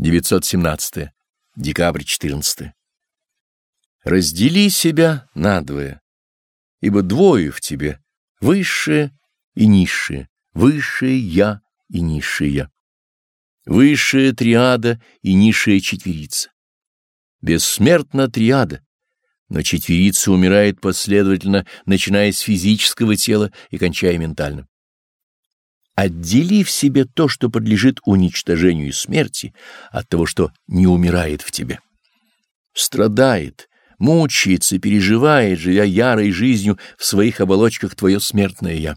917. Декабрь 14. Раздели себя надвое, ибо двое в тебе — высшее и низшее, высшее «я» и низшее «я». Высшая триада и низшая четверица. Бессмертна триада, но четверица умирает последовательно, начиная с физического тела и кончая ментальным. Отдели в себе то, что подлежит уничтожению и смерти, от того, что не умирает в тебе. Страдает, мучается, переживает, живя ярой жизнью в своих оболочках твое смертное «я».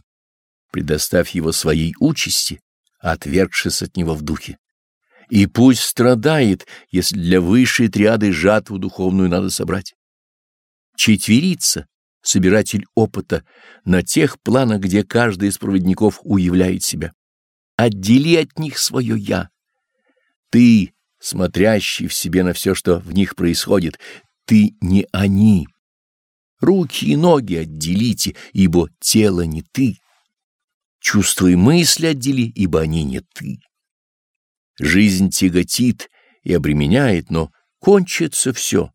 Предоставь его своей участи, отвергшись от него в духе. И пусть страдает, если для высшей триады жатву духовную надо собрать. Четверица, собиратель опыта, на тех планах, где каждый из проводников уявляет себя. Отдели от них свое «я». Ты, смотрящий в себе на все, что в них происходит, ты не они. Руки и ноги отделите, ибо тело не ты. Чувства и мысли отдели, ибо они не ты. Жизнь тяготит и обременяет, но кончится все.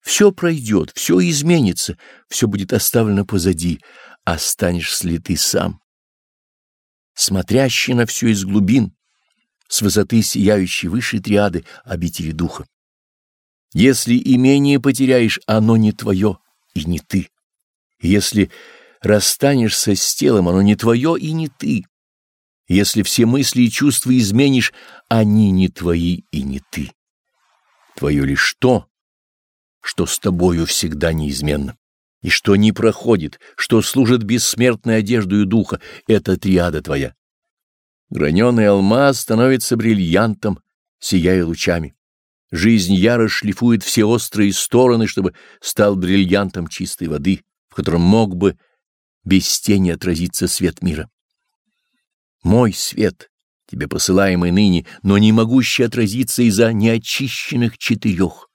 Все пройдет, все изменится, все будет оставлено позади, останешься ли ты сам. Смотрящий на все из глубин, с высоты сияющей высшей триады обители духа. Если имение потеряешь, оно не твое и не ты. Если расстанешься с телом, оно не твое и не ты. Если все мысли и чувства изменишь, они не твои и не ты. Твое лишь то, что с тобою всегда неизменно, и что не проходит, что служит бессмертной одеждою духа, это триада твоя. Граненый алмаз становится бриллиантом, сияя лучами. Жизнь яро шлифует все острые стороны, чтобы стал бриллиантом чистой воды, в котором мог бы без тени отразиться свет мира. Мой свет, тебе посылаемый ныне, но не могущий отразиться из-за неочищенных четырех.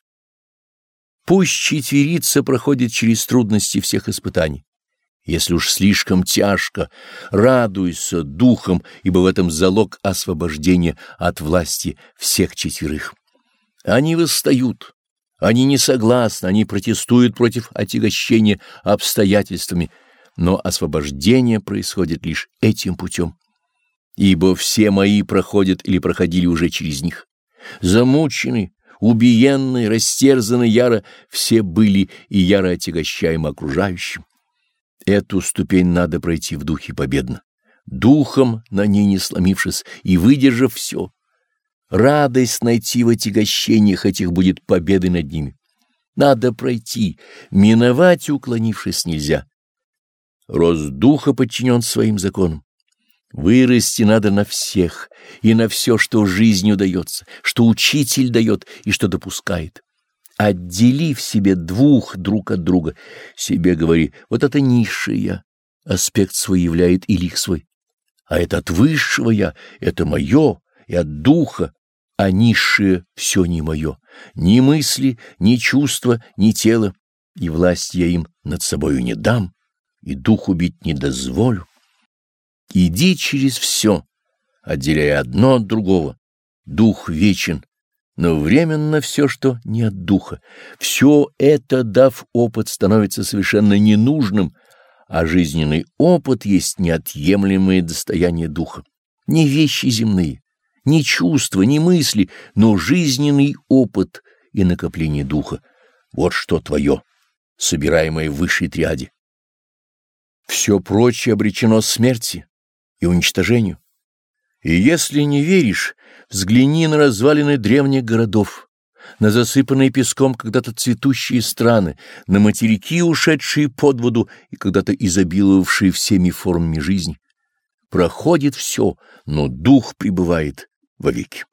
Пусть четверица проходит через трудности всех испытаний. Если уж слишком тяжко, радуйся духом, ибо в этом залог освобождения от власти всех четверых. Они восстают, они не согласны, они протестуют против отягощения обстоятельствами, но освобождение происходит лишь этим путем. Ибо все мои проходят или проходили уже через них. Замучены, убиенные, растерзаны яро, все были и яро отягощаемы окружающим. Эту ступень надо пройти в духе победно, духом на ней не сломившись и выдержав все. Радость найти в отягощениях этих будет победой над ними. Надо пройти, миновать уклонившись нельзя. Рост духа подчинен своим законам. Вырасти надо на всех и на все, что жизнью дается, что учитель дает и что допускает. Отдели в себе двух друг от друга. Себе говори, вот это низшее аспект свой являет и лик свой. А это от высшего я, это мое, и от духа, а низшее все не мое. Ни мысли, ни чувства, ни тело, и власть я им над собою не дам, и дух убить не дозволю. Иди через все, отделяя одно от другого. Дух вечен, но временно все, что не от духа. Все это, дав опыт, становится совершенно ненужным, а жизненный опыт есть неотъемлемое достояние духа. Не вещи земные, не чувства, не мысли, но жизненный опыт и накопление духа. Вот что твое, собираемое в высшей триаде. Все прочее обречено смерти и уничтожению. И если не веришь, взгляни на развалины древних городов, на засыпанные песком когда-то цветущие страны, на материки, ушедшие под воду и когда-то изобиловавшие всеми формами жизни. Проходит все, но дух пребывает вовеки.